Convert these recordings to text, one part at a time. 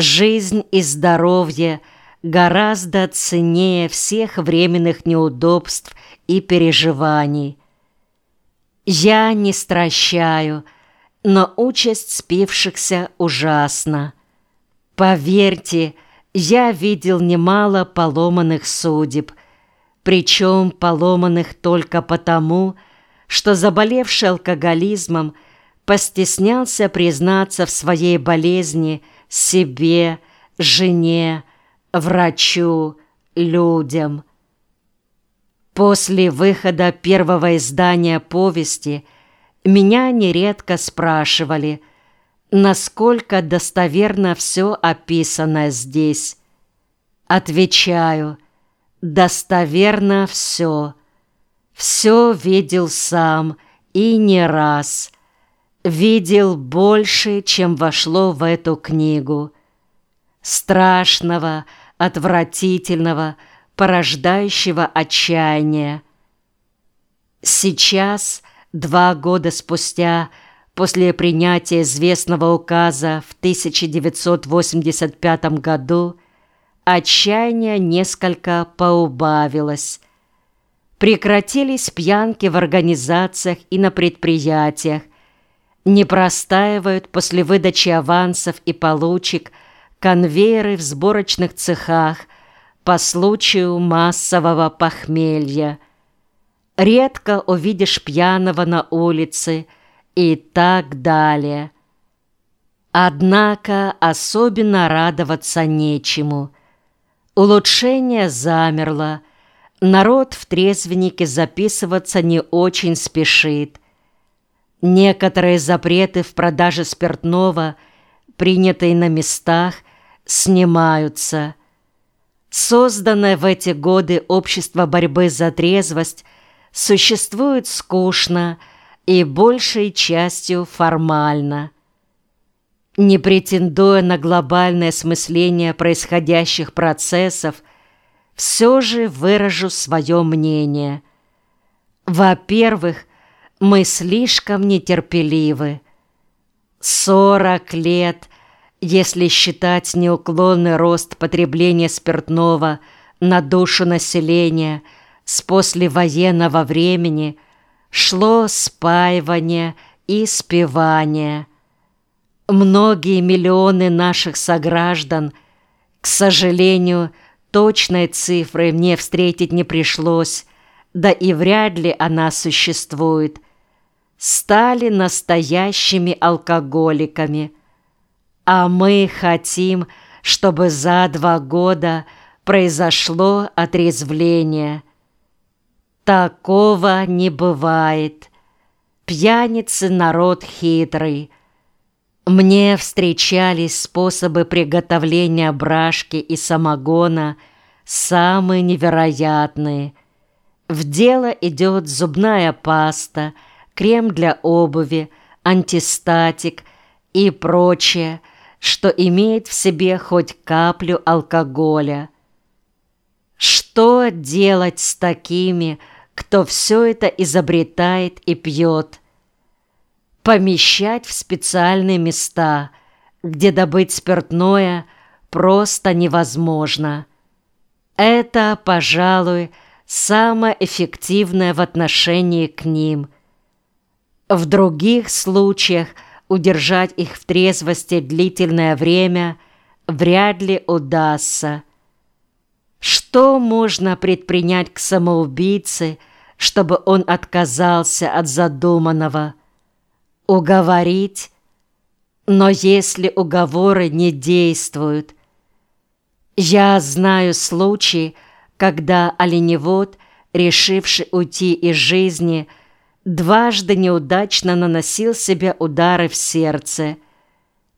Жизнь и здоровье гораздо ценнее всех временных неудобств и переживаний. Я не стращаю, но участь спившихся ужасна. Поверьте, я видел немало поломанных судеб, причем поломанных только потому, что заболевший алкоголизмом постеснялся признаться в своей болезни себе, жене, врачу, людям. После выхода первого издания повести меня нередко спрашивали, насколько достоверно все описано здесь. Отвечаю, достоверно все. Все видел сам и не раз. Видел больше, чем вошло в эту книгу. Страшного, отвратительного, порождающего отчаяния. Сейчас, два года спустя, после принятия известного указа в 1985 году, отчаяние несколько поубавилось. Прекратились пьянки в организациях и на предприятиях, не простаивают после выдачи авансов и получек конвейеры в сборочных цехах по случаю массового похмелья. Редко увидишь пьяного на улице и так далее. Однако особенно радоваться нечему. Улучшение замерло, народ в трезвеннике записываться не очень спешит. Некоторые запреты в продаже спиртного, принятые на местах, снимаются. Созданное в эти годы общество борьбы за трезвость существует скучно и большей частью формально. Не претендуя на глобальное осмысление происходящих процессов, все же выражу свое мнение. Во-первых, мы слишком нетерпеливы. Сорок лет, если считать неуклонный рост потребления спиртного на душу населения с послевоенного времени, шло спаивание и спивание. Многие миллионы наших сограждан, к сожалению, точной цифры мне встретить не пришлось, да и вряд ли она существует – стали настоящими алкоголиками. А мы хотим, чтобы за два года произошло отрезвление. Такого не бывает. Пьяницы народ хитрый. Мне встречались способы приготовления брашки и самогона самые невероятные. В дело идет зубная паста – крем для обуви, антистатик и прочее, что имеет в себе хоть каплю алкоголя. Что делать с такими, кто все это изобретает и пьет? Помещать в специальные места, где добыть спиртное просто невозможно. Это, пожалуй, самое эффективное в отношении к ним – в других случаях удержать их в трезвости длительное время вряд ли удастся. Что можно предпринять к самоубийце, чтобы он отказался от задуманного? Уговорить? Но если уговоры не действуют... Я знаю случаи, когда оленевод, решивший уйти из жизни, — дважды неудачно наносил себе удары в сердце,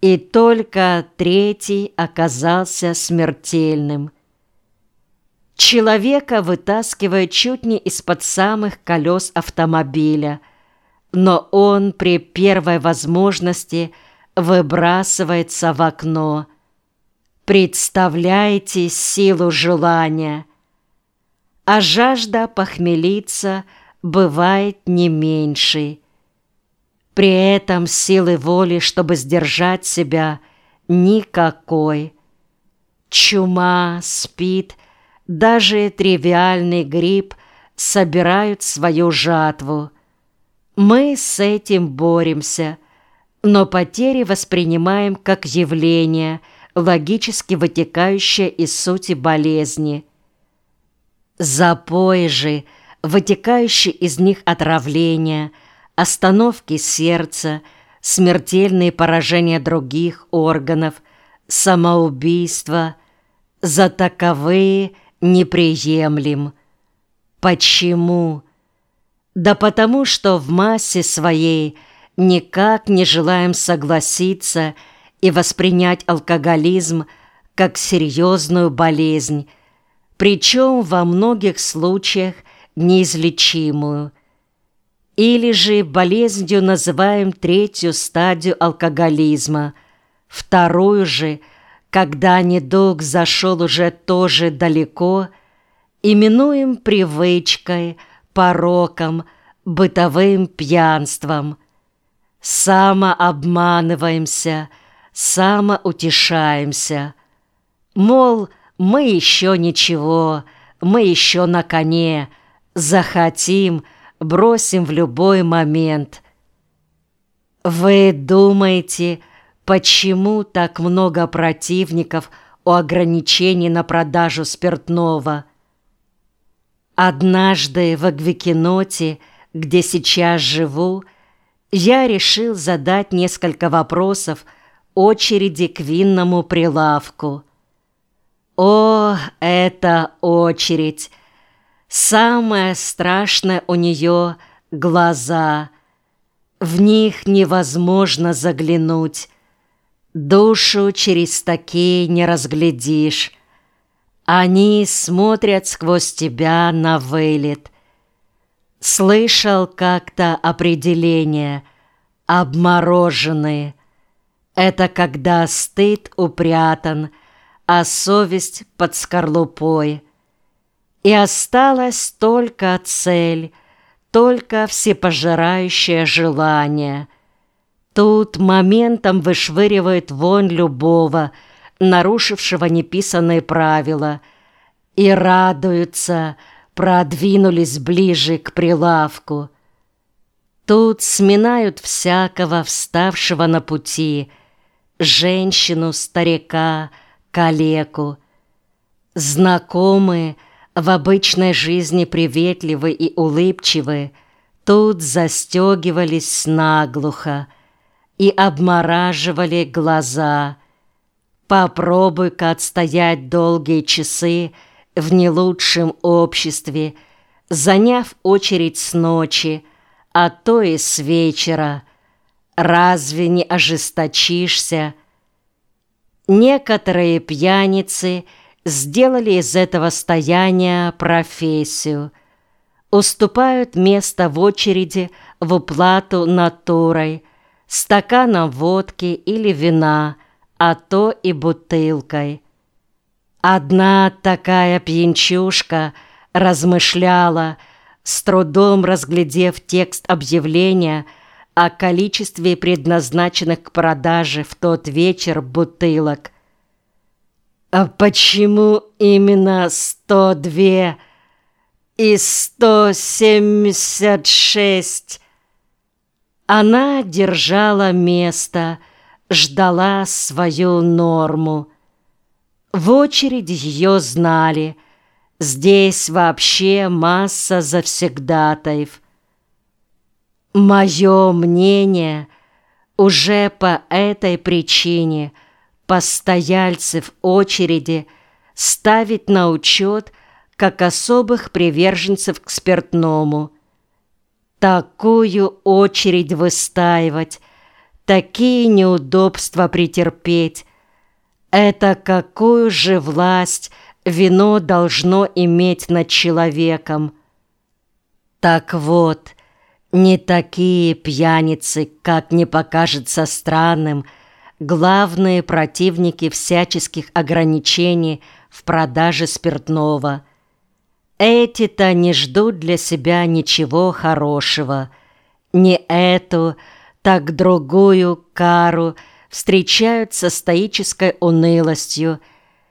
и только третий оказался смертельным. Человека вытаскивает чуть не из-под самых колес автомобиля, но он при первой возможности выбрасывается в окно. Представляете силу желания. А жажда похмелиться – бывает не меньшей. При этом силы воли, чтобы сдержать себя, никакой. Чума, спит, даже тривиальный грипп собирают свою жатву. Мы с этим боремся, но потери воспринимаем как явление, логически вытекающее из сути болезни. Запои же, вытекающие из них отравления, остановки сердца, смертельные поражения других органов, самоубийство, за таковые неприемлем. Почему? Да потому что в массе своей никак не желаем согласиться и воспринять алкоголизм как серьезную болезнь, причем во многих случаях неизлечимую. Или же болезнью называем третью стадию алкоголизма, вторую же, когда недуг зашел уже тоже далеко, именуем привычкой, пороком, бытовым пьянством. Самообманываемся, самоутешаемся. Мол, мы еще ничего, мы еще на коне, захотим, бросим в любой момент. Вы думаете, почему так много противников у ограничений на продажу спиртного? Однажды в Агвикиноте, где сейчас живу, я решил задать несколько вопросов очереди к винному прилавку. О, эта очередь! Самое страшное у нее — глаза. В них невозможно заглянуть. Душу через такие не разглядишь. Они смотрят сквозь тебя на вылет. Слышал как-то определение «обмороженные». Это когда стыд упрятан — а совесть под скорлупой. И осталась только цель, только всепожирающее желание. Тут моментом вышвыривает вон любого, нарушившего неписанные правила, и радуются, продвинулись ближе к прилавку. Тут сминают всякого, вставшего на пути, женщину, старика, калеку. Знакомые, в обычной жизни приветливые и улыбчивые, тут застегивались наглухо и обмораживали глаза. Попробуй-ка отстоять долгие часы в не лучшем обществе, заняв очередь с ночи, а то и с вечера. Разве не ожесточишься, Некоторые пьяницы сделали из этого стояния профессию, уступают место в очереди в уплату натурой, стаканом водки или вина, а то и бутылкой. Одна такая пьянчушка размышляла, с трудом разглядев текст объявления – о количестве предназначенных к продаже в тот вечер бутылок. А почему именно 102 и 176? Она держала место, ждала свою норму. В очереди ее знали. Здесь вообще масса завсегдатаев – Мое мнение уже по этой причине постояльцев очереди ставить на учет как особых приверженцев к спиртному. Такую очередь выстаивать, такие неудобства претерпеть. Это какую же власть вино должно иметь над человеком? Так вот, не такие пьяницы, как не покажется странным, главные противники всяческих ограничений в продаже спиртного. Эти-то не ждут для себя ничего хорошего. Не эту, так другую кару встречают со стоической унылостью –